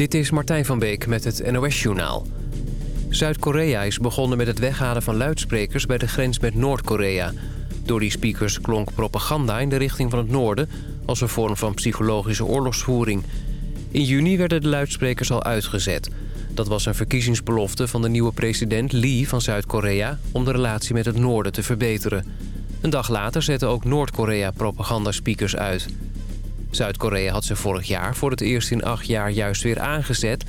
Dit is Martijn van Beek met het NOS-journaal. Zuid-Korea is begonnen met het weghalen van luidsprekers bij de grens met Noord-Korea. Door die speakers klonk propaganda in de richting van het noorden... als een vorm van psychologische oorlogsvoering. In juni werden de luidsprekers al uitgezet. Dat was een verkiezingsbelofte van de nieuwe president Lee van Zuid-Korea... om de relatie met het noorden te verbeteren. Een dag later zette ook Noord-Korea propagandaspeakers uit... Zuid-Korea had ze vorig jaar voor het eerst in acht jaar juist weer aangezet...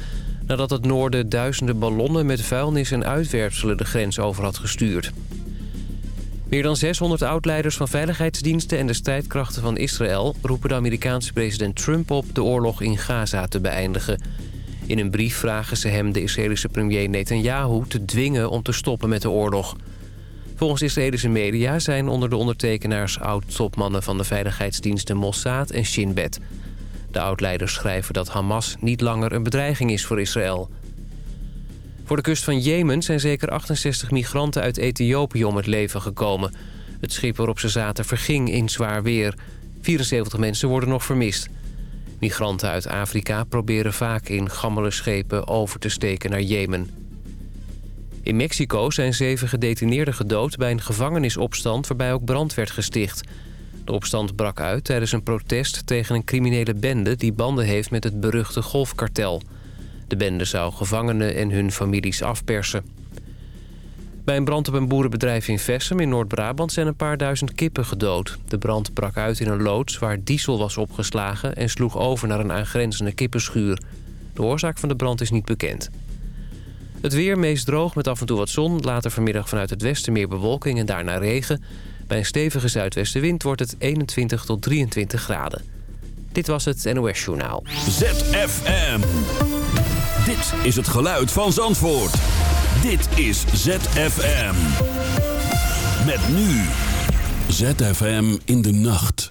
nadat het noorden duizenden ballonnen met vuilnis en uitwerpselen de grens over had gestuurd. Meer dan 600 oud-leiders van veiligheidsdiensten en de strijdkrachten van Israël... roepen de Amerikaanse president Trump op de oorlog in Gaza te beëindigen. In een brief vragen ze hem de Israëlische premier Netanyahu te dwingen om te stoppen met de oorlog... Volgens Israëlische media zijn onder de ondertekenaars oud-topmannen van de veiligheidsdiensten Mossad en Shin Bet. De oud-leiders schrijven dat Hamas niet langer een bedreiging is voor Israël. Voor de kust van Jemen zijn zeker 68 migranten uit Ethiopië om het leven gekomen. Het schip waarop ze zaten verging in zwaar weer. 74 mensen worden nog vermist. Migranten uit Afrika proberen vaak in gammele schepen over te steken naar Jemen. In Mexico zijn zeven gedetineerden gedood bij een gevangenisopstand waarbij ook brand werd gesticht. De opstand brak uit tijdens een protest tegen een criminele bende die banden heeft met het beruchte golfkartel. De bende zou gevangenen en hun families afpersen. Bij een brand op een boerenbedrijf in Vessem in Noord-Brabant zijn een paar duizend kippen gedood. De brand brak uit in een loods waar diesel was opgeslagen en sloeg over naar een aangrenzende kippenschuur. De oorzaak van de brand is niet bekend. Het weer meest droog met af en toe wat zon. Later vanmiddag vanuit het westen meer bewolking en daarna regen. Bij een stevige zuidwestenwind wordt het 21 tot 23 graden. Dit was het NOS Journaal. ZFM. Dit is het geluid van Zandvoort. Dit is ZFM. Met nu. ZFM in de nacht.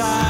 side.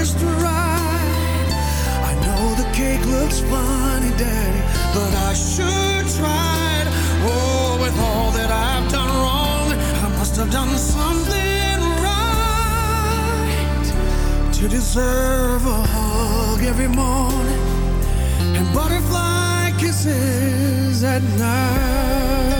first ride. I know the cake looks funny, Daddy, but I sure tried. Oh, with all that I've done wrong, I must have done something right to deserve a hug every morning and butterfly kisses at night.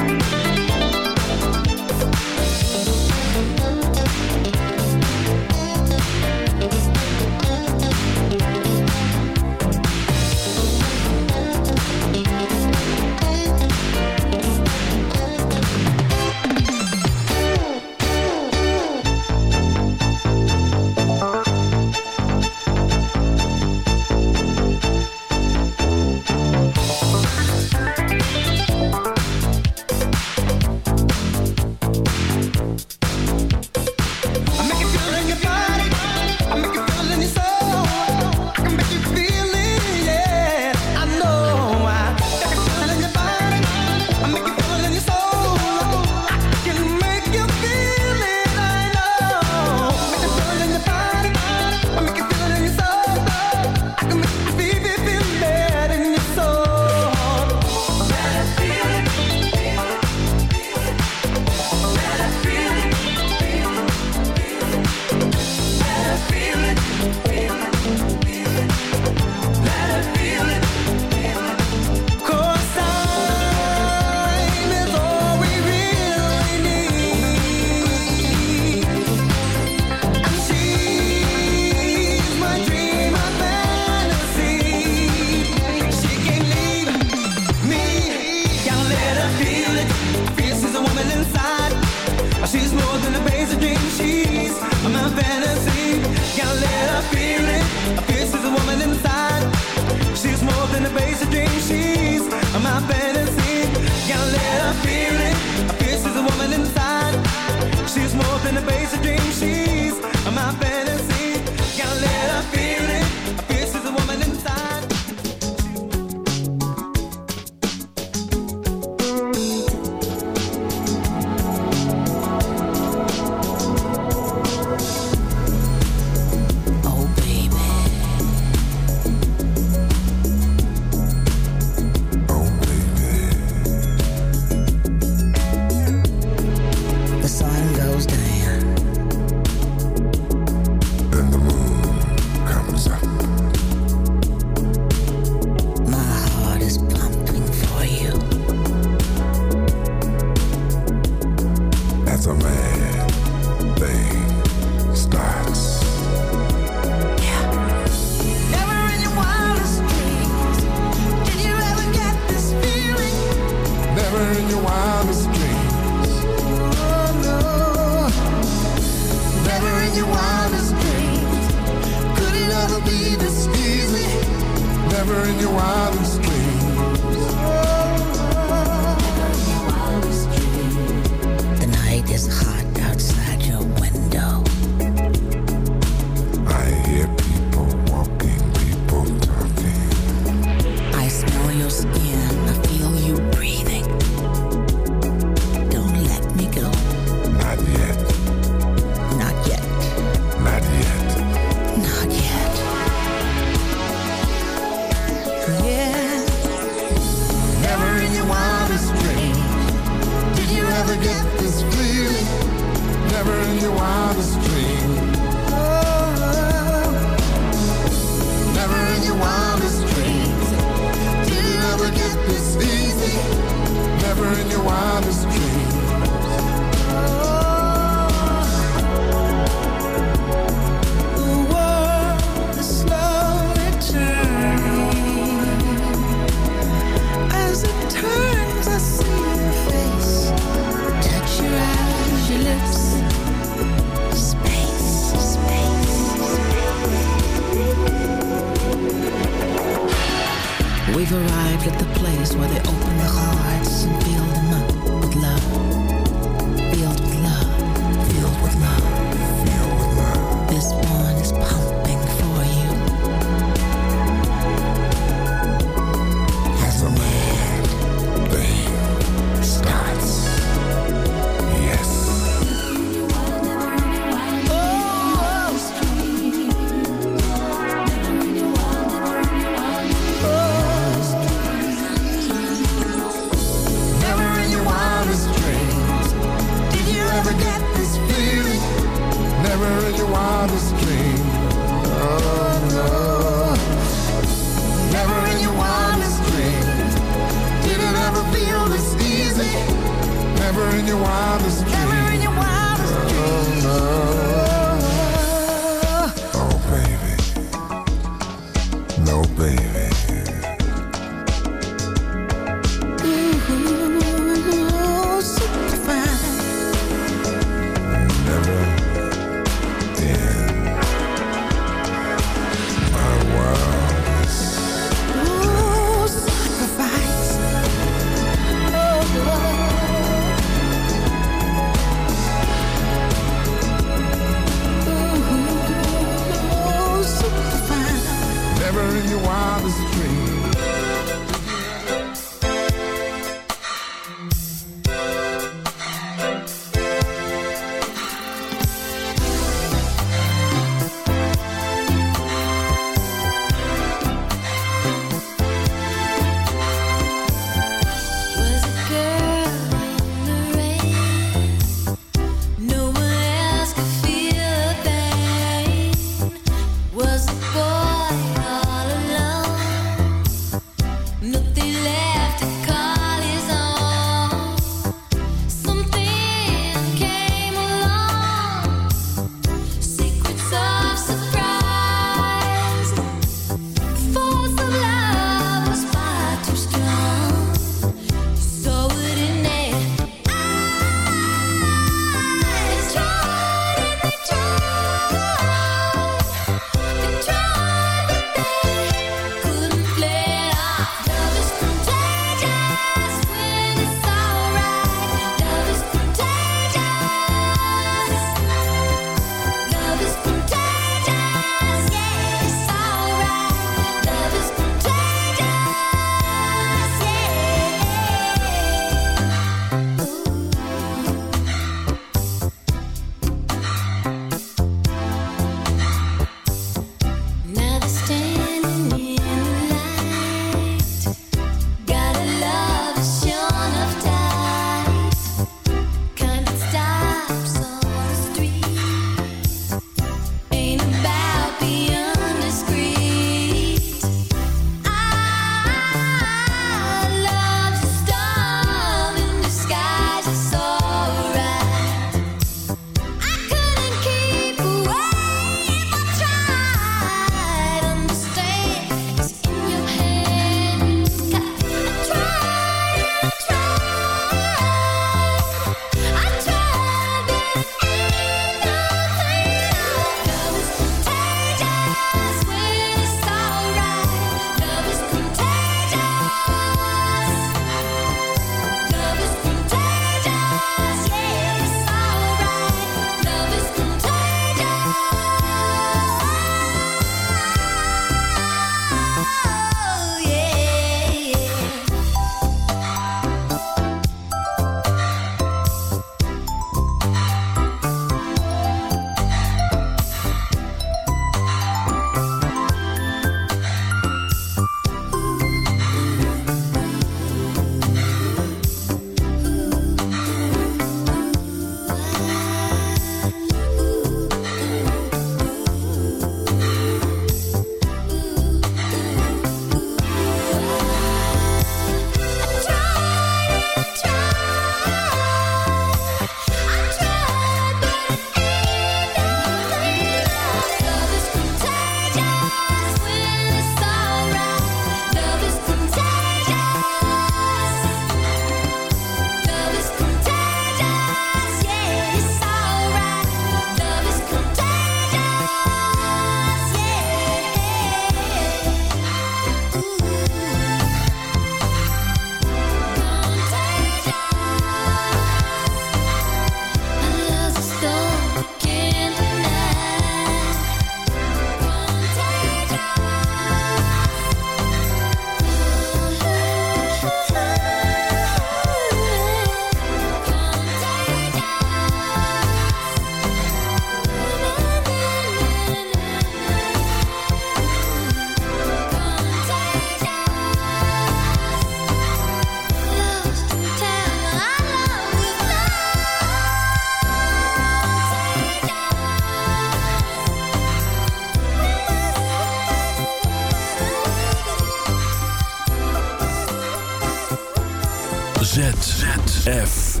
ZFM.